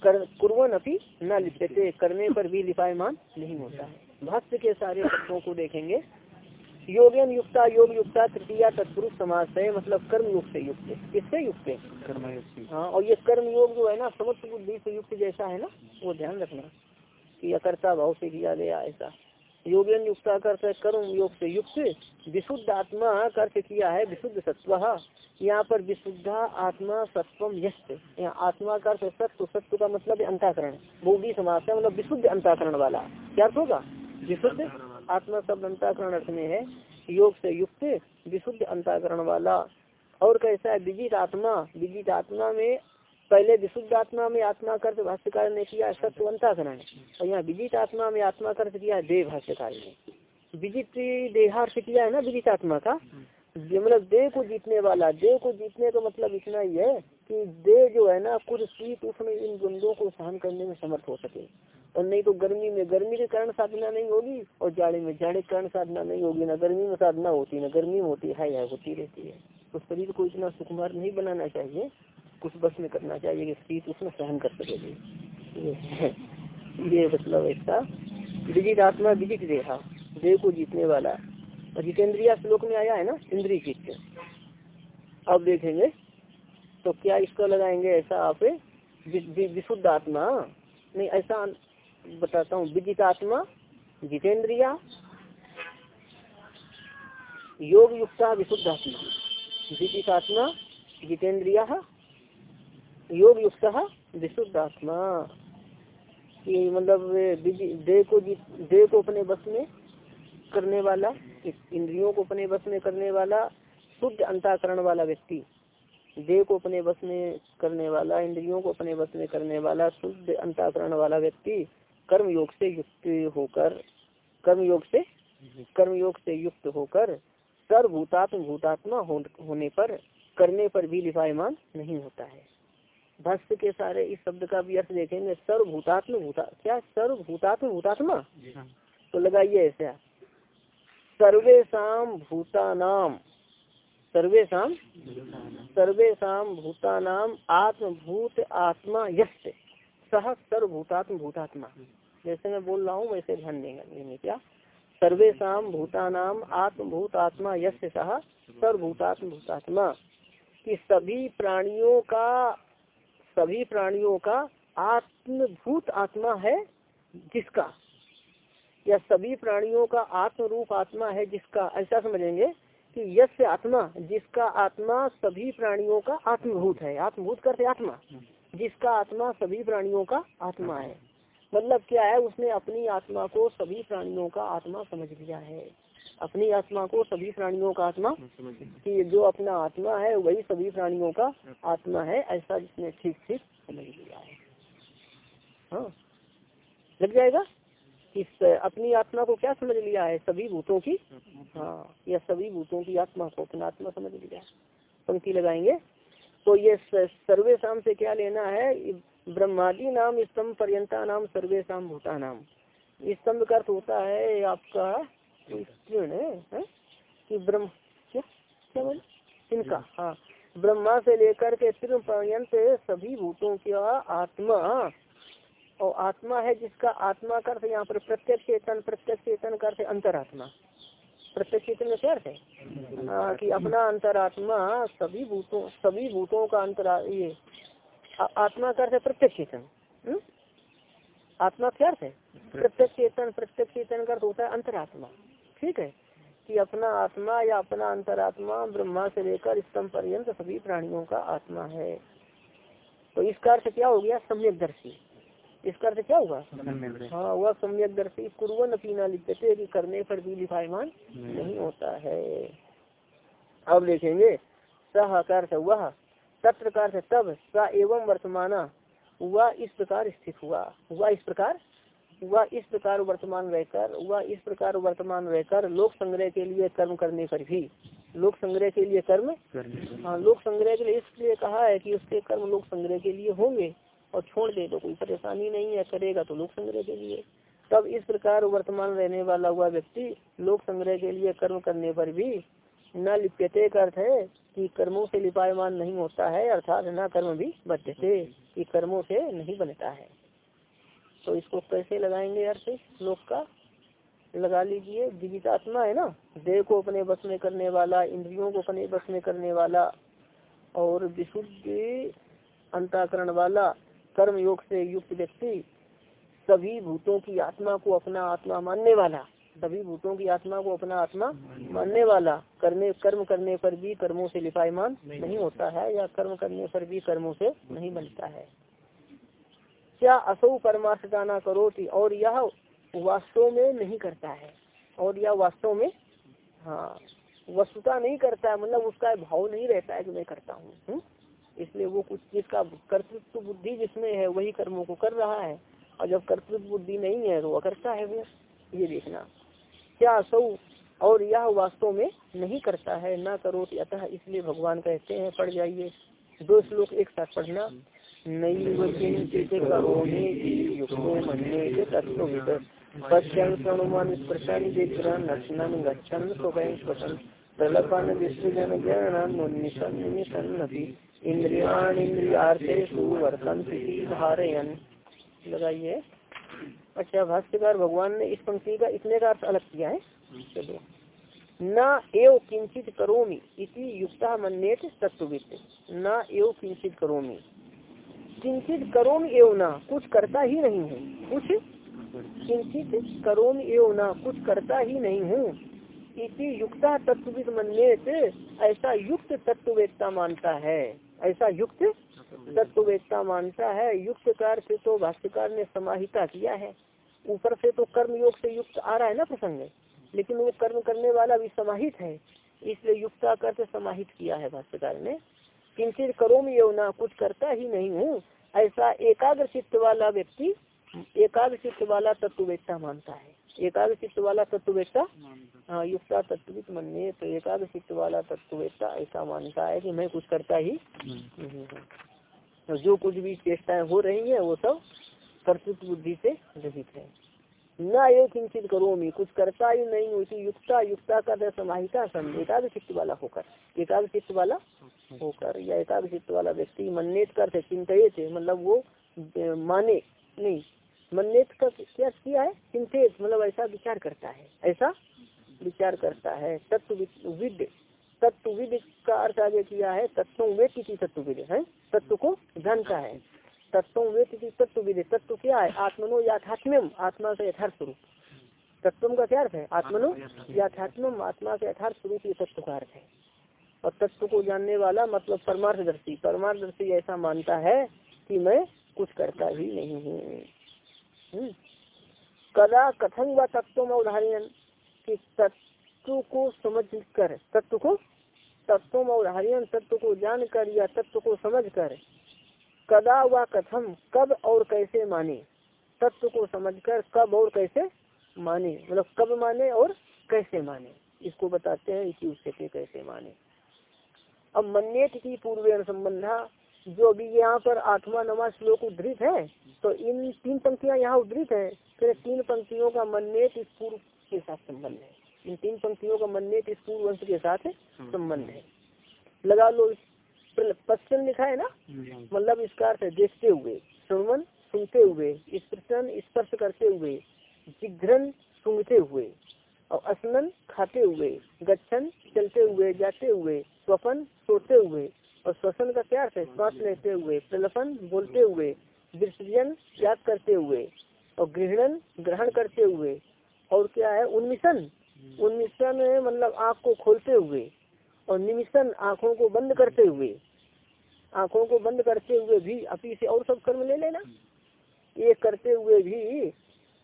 कर कुरन अपनी न लिखते करने पर भी लिपायमान नहीं होता है। भक्त के सारे तत्वों को देखेंगे। योगेन युक्ता योग युक्ता तृतीया तत्पुरुष समाज से मतलब कर्म युग से युक्त किससे युक्त है? कर्म हाँ और ये कर्म योग जो है ना समस्त बुद्धि से युक्त जैसा है ना वो ध्यान रखना कि अकर्ता भाव से किया गया ऐसा। योगेन युक्ता अर्थ कर्म योग से युक्त, विशुद्ध आत्मा अर्थ किया है, विशुद्ध सत्व यहाँ पर विशुद्धा आत्मा सत्वम यस्त यहाँ आत्मा का अर्थ सत्व सत्व का मतलब अंताकरण। बोधी समाज है मतलब विशुद्ध अंताकरण वाला। क्या अर्थ होगा? विशुद्ध आत्मा शब्द अंताकरण अर्थ में है, योग से युक्त, विशुद्ध अंताकरण वाला। और कैसा है? विजित आत्मा। विजित आत्मा में पहले विशुद्ध आत्मा में आत्मा कर्त भाष्यकार ने किया सत्वंता करण और यहाँ विजित आत्मा में आत्मा कर्त किया देह भाष्यकार ने। विजित देहार्थ किया है ना, विजित आत्मा का? मतलब देह को जीतने वाला, देह को जीतने का मतलब इतना ही है कि देह जो है ना, कुछ शीत उष्ण इन द्वंद्वों को सहन करने में समर्थ हो सके। और नहीं तो गर्मी में, गर्मी के कारण साधना नहीं होगी, और जाड़े में, जाड़े के कारण साधना नहीं होगी, ना गर्मी में साधना होती, ना गर्मी में होती है होती रहती है। तो शरीर को इतना सुकुमार नहीं बनाना चाहिए। कुछ बस में करना चाहिए कि शीत उसमें सहन कर सके। ये मतलब ऐसा विजित आत्मा विजित देहा, देह को जीतने वाला। और जितेंद्रिया श्लोक में आया है ना इंद्री चित्त अब देखेंगे तो क्या इसको लगाएँगे ऐसा आप विशुद्ध आत्मा। नहीं, ऐसा बताता हूँ। विजित आत्मा, जितेंद्रिया योग युक्ता विशुद्ध आत्मा। विजित आत्मा, जितेंद्रिया योग युक्त विशुद्ध आत्मा कि मतलब देह को देह को अपने बस में करने वाला इंद्रियों को अपने बस में करने वाला, शुद्ध अंताकरण वाला व्यक्ति। देह को अपने बस में करने वाला, इंद्रियों को अपने बस में करने वाला, शुद्ध अंताकरण वाला व्यक्ति कर्म योग से युक्त होकर कर्म योग से कर्म योग से युक्त होकर सर्वभूतात्म भूतात्मा होने पर, करने पर भी लिपायमान नहीं होता है। भक्त के सारे इस शब्द का भी अर्थ देखेंगे सर्वभूतात्म भूता क्या? सर्वभूतात्म भूतात्मा? हाँ। तो लगाइए ऐसा सर्वेशा भूतानाम सर्वेशा सर्वेशा भूतानाम आत्मभूत आत्मा यश सह सर्वभूतात्म भूतात्मा। जैसे मैं बोल रहा हूँ वैसे ध्यान देंगे क्या? सर्वेशा भूतानाम आत्मभूत आत्मा यश सह सर्वभूतात्म भूतात्मा। कि सभी प्राणियों का सभी प्राणियों का आत्मभूत आत्मा है जिसका। या सभी प्राणियों का आत्म रूप आत्मा है जिसका। ऐसा समझेंगे कि यश आत्मा, जिसका आत्मा सभी प्राणियों का आत्मभूत है। आत्मभूत करते आत्मा, जिसका आत्मा सभी प्राणियों का आत्मा है। मतलब क्या है? उसने अपनी आत्मा को सभी प्राणियों का आत्मा समझ लिया है। अपनी आत्मा को सभी प्राणियों का आत्मा कि जो अपना आत्मा है वही सभी प्राणियों का आत्मा है ऐसा जिसने ठीक ठीक समझ लिया है। हाँ। लग जाएगा? इस अपनी आत्मा को क्या समझ लिया है? सभी भूतों की? हाँ या सभी भूतों की आत्मा को अपना आत्मा समझ लिया पंक्ति लगाएँगे। तो ये सर्वे शाम से क्या लेना है? ब्रह्मादि नाम स्तंभ पर्यंता नाम सर्वे शाम भूता नाम स्तंभ का अर्थ होता है आपका है, कि ब्रह्म क्या? क्या बोले? इनका हाँ। ब्रह्मा से लेकर के तृण पर्यंत सभी भूतों का आत्मा और आत्मा है जिसका आत्मा का अर्थ यहाँ पर प्रत्यक्ष चेतन प्रत्यक्ष चेतन का अर्थ अंतरात्मा। प्रत्यक्ष चेतन में क्या अर्थ है? हाँ कि अपना अंतरात्मा सभी भूतों सभी भूतों का अंतरा ये आत्मा का अर्थ है प्रत्यक्ष चेतन। हम्म? आत्मा क्या अर्थ है? प्रत्यक्ष। चेतन प्रत्यक्ष चेतन का अर्थ होता है अंतरात्मा। ठीक है कि अपना आत्मा या अपना अंतरात्मा ब्रह्मा से लेकर स्तंभ पर्यंत सभी प्राणियों का आत्मा है। तो इसका अर्थ क्या हो गया? सम्यक दर्शी इसका अर्थ क्या हुआ? हाँ वह सम्यक दर्शी कुरन अपीना लिखते कि करने पर भी लिफाईमान नहीं। होता है। अब देखेंगे सह का अर्थ वह तत्र का अर्थ तब स एवं वर्तमाना वह इस प्रकार स्थित हुआ। वह इस प्रकार वह इस प्रकार वर्तमान रहकर वह इस प्रकार वर्तमान रहकर लोक संग्रह के लिए कर्म करने पर भी लोक संग्रह के लिए कर्म हाँ लोक संग्रह के लिए इसलिए कहा है कि उसके कर्म लोक संग्रह के लिए होंगे और छोड़ दे तो कोई परेशानी नहीं है करेगा तो लोक संग्रह के लिए। तब इस प्रकार वर्तमान रहने वाला हुआ व्यक्ति लोक संग्रह के लिए कर्म करने पर भी न लिप्यते का अर्थ है कि कर्मों से लिपायमान नहीं होता है अर्थात न कर्म भी बचते कि कर्मों से नहीं बनता है। तो इसको कैसे लगाएँगे अर्थ श्लोक का? लगा लीजिए जीवितात्मा है ना? देह को अपने बस में करने वाला, इंद्रियों को अपने बस में करने वाला और विशुद्ध अंताकरण वाला कर्म योग से युक्त व्यक्ति, सभी भूतों की आत्मा को अपना आत्मा मानने वाला, सभी भूतों की आत्मा को अपना आत्मा मानने वाला, करने, कर्म करने पर भी कर्मों से लिपायमान नहीं होता है या कर्म करने पर भी कर्मों से नहीं बनता है। क्या असौ परमार्थता करो और यह वास्तव में नहीं करता है। और यह वास्तव में हाँ वस्तुता नहीं करता है मतलब उसका भाव नहीं रहता है कि मैं करता हूँ। हम्म? इसलिए वो कुछ जिसका कर्तृत्व बुद्धि जिसमें है, वही कर्मों को कर रहा है। और जब कर्तृत्व बुद्धि नहीं है तो वह करता है वो ये देखना। क्या असौ, और यह वास्तव में नहीं करता है, ना करो अतः इसलिए भगवान कहते हैं, पढ़ जाइए। दो श्लोक एक साथ पढ़ना। लगाइए। अच्छा भाष्यकार भगवान ने इस पंक्ति का इतने का अर्थ अलग किया है। चलो। न एव किंचित करोमी इति युक्ता मन्येत तत्वित न एव किंचित करोमी। किंचित करोम एव ना, कुछ करता ही नहीं हूँ। कुछ? किंचित करोम एव ना, कुछ करता ही नहीं हूँ। इसी युक्ता तत्वित मन्यत, ऐसा युक्त तत्ववेत्ता मानता है। ऐसा युक्त तत्ववेत्ता मानता है। युक्त कार से तो भाष्यकार ने समाहिता किया है। ऊपर से तो कर्म योग से युक्त आ रहा है ना प्रसंग? लेकिन वो कर्म करने वाला भी समाहित है। इसलिए युक्ता कर समाहित किया है भाष्यकार ने। किंचित करो में ना कुछ करता ही नहीं हूँ। ऐसा एकाग्र चित्त वाला व्यक्ति एकाग्र चित्त वाला तत्ववेत्ता मानता है। एकाग्र चित्त वाला तत्ववेत्ता हाँ युक्ता तत्वित मनने तो एकाग्र चित्त वाला तत्ववेत्ता ऐसा मानता है कि मैं कुछ करता ही नहीं हूँ। तो जो कुछ भी चेष्टाएँ हो रही है वो सब कर्तृत्व बुद्धि से रहित है। न ये किंचित करो मैं कुछ करता ही नहीं हुई युक्ता युक्ता का समाहिता सन एकाग्र चित्त वाला होकर एकाग्र चित्त वाला होकर, या एकाग्र चित्त वाला व्यक्ति मन्नेत कर चिंतित थे मतलब वो माने, नहीं, मन्नेत का क्या किया है? चिंतित मतलब ऐसा विचार करता है, ऐसा विचार करता है तत्व विद तत्वविद का अर्थ आगे किया है, तत्व वे किसी तत्वविद है, तत्व को जानता है। तत्व वे किसी तत्वविद तत्व क्या है? आत्मनो याथात्म्यम, आत्मा का यथार्थ स्वरूप तत्व का क्या अर्थ है? आत्मनो याथात्म्यम, आत्मा का यथार्थ स्वरूप ये तत्व का अर्थ है। और तत्व को जानने वाला मतलब परमार्थदर्शी। परमार्थदर्शी ऐसा मानता है कि मैं कुछ करता ही नहीं हूँ। हम्म। कदा कथन व तत्व में उदाहरण कि तत्व को समझ कर तत्व को? तत्व में उदाहरण तत्व को जानकर या तत्व को समझ कर कदा व कथम, कब और कैसे माने? तत्व को समझकर कब और कैसे माने? मतलब कब माने और कैसे माने? इसको बताते हैं इसी उससे कैसे माने। अब मन्नेत की पूर्व संबंधा जो अभी यहाँ पर आठवां नवा श्लोक उद्धृत है तो इन तीन पंक्तियाँ यहाँ उद्धृत है, फिर तीन पंक्तियों का मन्नेत इस पूर्व के साथ संबंध है। इन तीन पंक्तियों का मन्नेत इस पूर्व वंश के साथ संबंध है। लगा लो पश्चिम लिखा है ना? मतलब इसका अर्थ है देखते हुए श्रवण सुनते हुए स्पर्शन स्पर्श करते हुए जिघ्रन सुनते हुए और स्नन खाते हुए गच्छन चलते हुए जाते हुए स्वपन सोते हुए और श्वसन का क्या अर्थ है? श्वास लेते हुए प्रलपन बोलते हुए विसर्जन त्याग करते हुए और गृहण ग्रहण करते हुए और क्या है? उन्मिशन उन्मिशन मतलब आँख को खोलते हुए और निमिशन आँखों को बंद करते हुए आँखों को बंद करते हुए भी अपी से और सब कर्म ले लेना। ये करते हुए भी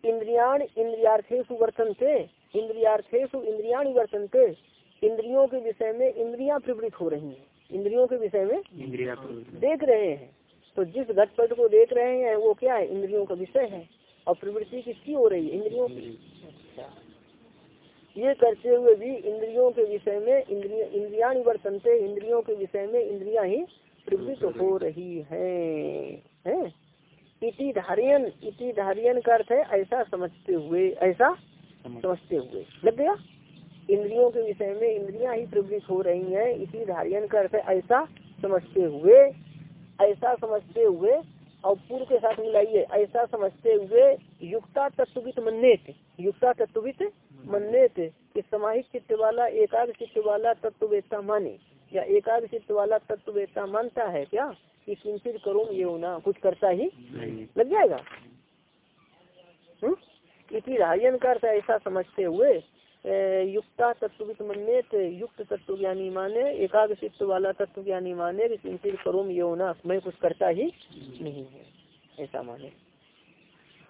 इंद्रियाण इंद्रियार्थेशु वर्तनते इंद्रियार्थेशु इंद्रियाण वर्तनते। इंद्रियों के विषय में इंद्रियाँ प्रवृत्त हो रही हैं। इंद्रियों के विषय में इंद्रिया देख रहे हैं। तो जिस घटपट को देख रहे हैं वो क्या है? इंद्रियों का विषय है। और प्रवृत्ति किसकी हो रही है? इंद्रियों की। अच्छा। ये करते हुए भी इंद्रियों के विषय में इंद्रिय इंद्रिया वर्तनते इंद्रियों के विषय में इंद्रिया ही प्रवृत्त हो रही है हैं? इति धारियन इति धारियन का अर्थ है ऐसा समझते हुए ऐसा समझते हुए। लग गया? इंद्रियों के विषय में इंद्रियाँ ही प्रवृत्त हो रही हैं इसी धारियन का अर्थ है ऐसा समझते हुए ऐसा समझते हुए और पूर्व के साथ मिलाइए ऐसा समझते हुए युक्ता तत्वित मन्नेत युक्ता तत्वित मन्नेत कि समाहित चित्त वाला एकाग्र चित्त वाला तत्ववेत्ता माने। या एकाग्र चित्त वाला तत्ववेत्ता मानता है क्या कि किंचित करो ये होना कुछ करता ही लग जाएगा? हम्म? इसी रायन का ऐसा समझते हुए युक्ता तत्वित मन्यत युक्त तत्व ज्ञानी माने एकाग्र चित्त वाला तत्व ज्ञानी माने किंचित करोम योना मैं कुछ करता ही नहीं है। ऐसा माने।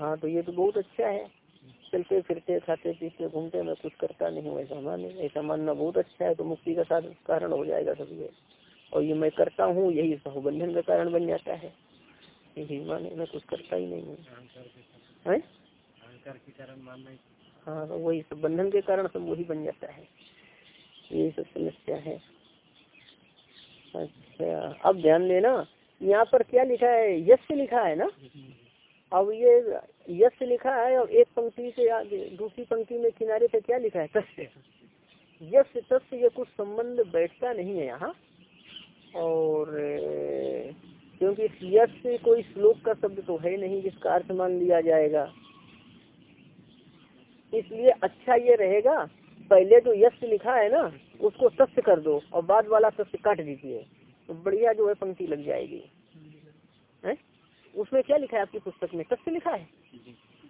हाँ तो ये तो बहुत अच्छा है। चलते फिरते, खाते पीते, घूमते मैं कुछ करता नहीं हूँ, ऐसा माने ऐसा मानना बहुत अच्छा है तो मुक्ति का साधन, कारण हो जाएगा सब ये। और ये मैं करता हूँ, यही बहुबंधन का कारण बन जाता है। यही माने मैं कुछ करता ही नहीं हूँ। हाँ? तो वही सब बंधन के कारण सब वही बन जाता है। यही सब समस्या है। अच्छा अब ध्यान देना, यहाँ पर क्या लिखा है? यश लिखा है ना? अब ये यश लिखा है और एक पंक्ति से आगे, दूसरी पंक्ति में किनारे पे क्या लिखा है? तस्य। यश, तस्य ये कुछ संबंध बैठता नहीं है यहाँ। और क्योंकि यश कोई श्लोक का शब्द तो है नहीं, जिसका अर्थ मान लिया जाएगा। इसलिए अच्छा ये रहेगा, पहले जो यश लिखा है ना, उसको सत्य कर दो और बाद वाला सत्य काट दीजिए। तो बढ़िया जो है पंक्ति लग जाएगी। है? उसमें क्या लिखा है आपकी पुस्तक में? सत्य लिखा है?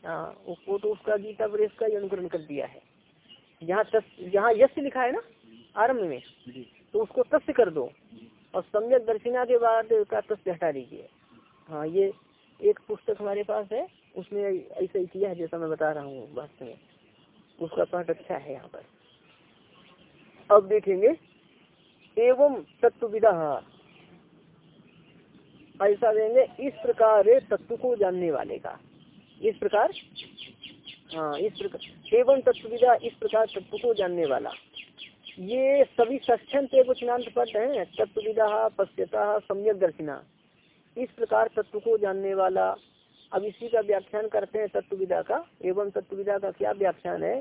हाँ वो तो उसका गीता प्रेस का अनुकरण कर दिया है। जहाँ यहाँ यश लिखा है ना आरंभ में? तो उसको तस्य कर दो। और सम्यक दर्शिना के बाद का तस्य हटा दीजिए। हाँ ये एक पुस्तक हमारे पास है। उसने ऐसा ही किया है जैसा मैं बता रहा हूँ वास्तव में। उसका पाठ अच्छा है यहाँ पर। अब देखेंगे। एवं तत्व विदा ऐसा देंगे, इस प्रकार तत्व को जानने वाले का। इस प्रकार हाँ इस प्रकार, एवं तत्विदा इस प्रकार तत्व को जानने वाला। ये सभी सक्षम से वचनांत पद है तत्विदा पश्यता, सम्यक दर्शिना। इस प्रकार तत्व को जानने वाला, अब इसी का व्याख्यान करते हैं तत्विदा का। एवं तत्विदा का क्या व्याख्यान है?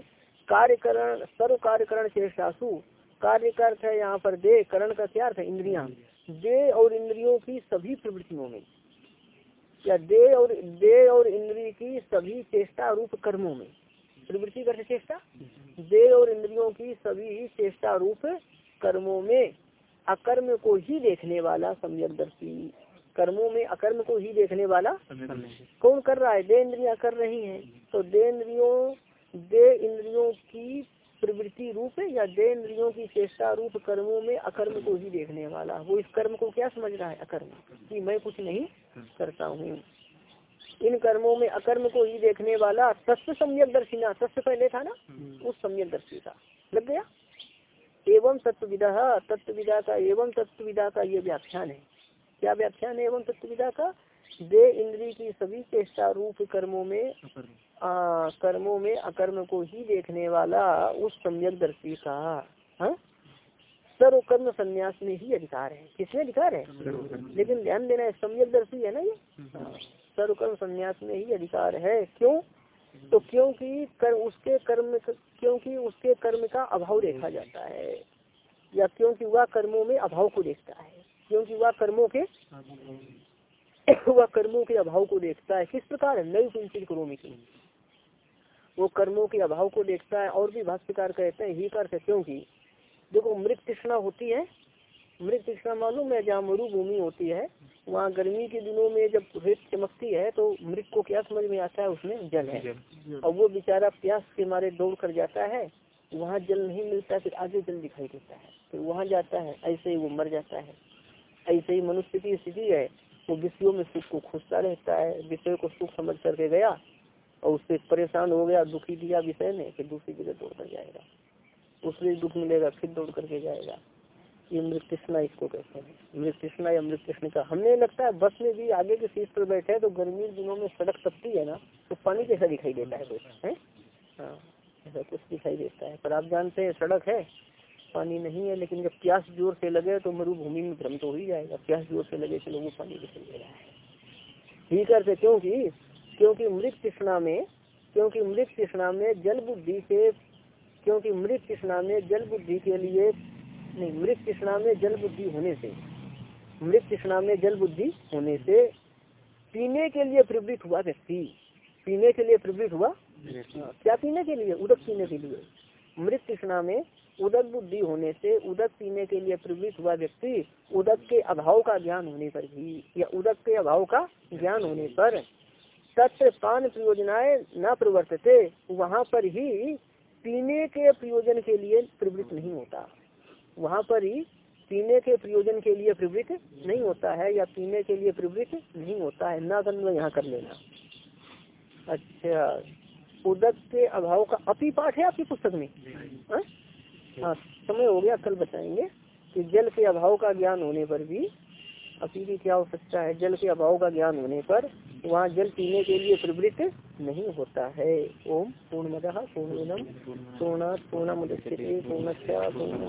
कार्यकरण सर्व कार्यकरण चेष्टासु कार्य का अर्थ है यहाँ पर दे करण का क्या अर्थ है? इंद्रिया। दे और इंद्रियों की सभी प्रवृत्तियों में या दे और दे और इंद्रिय की सभी चेष्टा रूप कर्मों में। प्रवृत्ति कर चेष्टा? दे और इंद्रियों की सभी चेष्टा रूप कर्मों में। अकर्म को ही देखने वाला सम्यक दर्शी कर्मों में अकर्म को ही देखने वाला कौन कर रहा है? दे इंद्रिया कर रही हैं। तो दे इंद्रियों दे इंद्रियों की प्रवृत्ति रूप या दे इंद्रियों की चेष्टा रूप कर्मों में अकर्म को ही देखने वाला। वो इस कर्म को क्या समझ रहा है? अकर्म। कि मैं कुछ नहीं करता हूँ। इन कर्मों में अकर्म को ही देखने वाला तस्व सम्यक दर्शिना तस्व पहले था ना? उस सम्यक दर्शी का लग गया? एवं तत्विदा तत्विदा का एवं तत्विदा का ये व्याख्यान है। क्या व्याख्यान है एवं तत्विदा का? दे इंद्री की सभी चेष्टा रूप कर्मों में आ, कर्मों में अकर्म को ही देखने वाला उस सम्यक दर्शी का हा? सर्व कर्म संन्यास में ही अधिकार है। किसमें अधिकार है? लेकिन ध्यान देना है सम्यक दर्शी है ना ये? सर्व कर्म संन्यास में ही अधिकार है। क्यों? तो क्योंकि कर उसके कर्म क्योंकि उसके कर्म का अभाव देखा जाता है। या क्योंकि वह कर्मों में अभाव को देखता है। क्योंकि वह कर्मों के वह कर्मों के अभाव को देखता है। किस प्रकार? है नई किंचित करोमी की वो कर्मों के अभाव को देखता है और भी भाष्यकार कहते हैं ही कर क्योंकि? देखो मृत तृष्णा होती है। मृत तृष्णा मालूम है जहाँ मरुभूमि होती है वहाँ गर्मी के दिनों में जब रेत चमकती है तो मृत को क्या समझ में आता है? उसमें जल है। और वो बेचारा प्यास के मारे दौड़ कर जाता है वहाँ जल नहीं मिलता फिर आगे जल दिखाई देता है। फिर वहाँ जाता है ऐसे ही वो मर जाता है। ऐसे ही मनुष्य की स्थिति है वो विषयों में सुख को खोजता रहता है विषय को सुख समझ करके गया और उससे परेशान हो गया, दुखी दिया विषय ने फिर दूसरी जगह दौड़ कर जाएगा। उससे दुख मिलेगा, फिर दौड़ करके जाएगा। ये मृत कृष्णा इसको कहते हैं। मृत कृष्णा या मृत कृष्ण का हमने लगता है बस में भी आगे के सीट पर बैठे हैं तो गर्मी दिनों में सड़क तपती है ना तो पानी कैसा दिखाई देता है कुछ, है? हाँ ऐसा कुछ दिखाई देता है। पर आप जानते हैं सड़क है, पानी नहीं है, लेकिन जब प्यास ज़ोर से लगे तो मरुभूमि में भ्रम तो हो ही जाएगा। प्यास ज़ोर से लगे चलो वो पानी दिखाई दे रहा है। ठीक है, क्योंकि क्योंकि मृत कृष्णा में, क्योंकि मृत कृष्णा में जल बुद्धि से क्योंकि मृत कृष्णा में जल बुद्धि के लिए, नहीं, मृत कृष्णा में जल बुद्धि होने से, मृत कृष्णा में जल बुद्धि होने से पीने के लिए प्रवृत्त हुआ व्यक्ति, पीने के लिए प्रवृत्त हुआ क्या पीने के लिए? उदक पीने के लिए। मृत कृष्णा में उदक बुद्धि होने से, उदक पीने के लिए प्रवृत्त हुआ व्यक्ति, उदक के अभाव का ज्ञान होने पर भी, या उदक के अभाव का ज्ञान होने पर तत्र पान प्रयोजनाएँ न प्रवर्तते, वहाँ पर ही पीने के प्रयोजन के लिए प्रवृत्त नहीं होता। वहाँ पर ही पीने के प्रयोजन के लिए प्रवृत्त नहीं होता है या पीने के लिए प्रवृत्त नहीं होता है। ना गंध यहाँ कर लेना। अच्छा उदक के अभाव का अपी पाठ है आपकी पुस्तक में? हाँ? हाँ समय हो गया, कल बताएँगे कि जल के अभाव का ज्ञान होने पर भी अपी की क्या आवश्यकता है? जल के अभाव का ज्ञान होने पर वहाँ जल पीने के लिए प्रवृत्त नहीं होता है। ओम पूर्ण मद पूर्ण पूर्णा पूर्ण मुदस्थित पूर्णस्या पूर्ण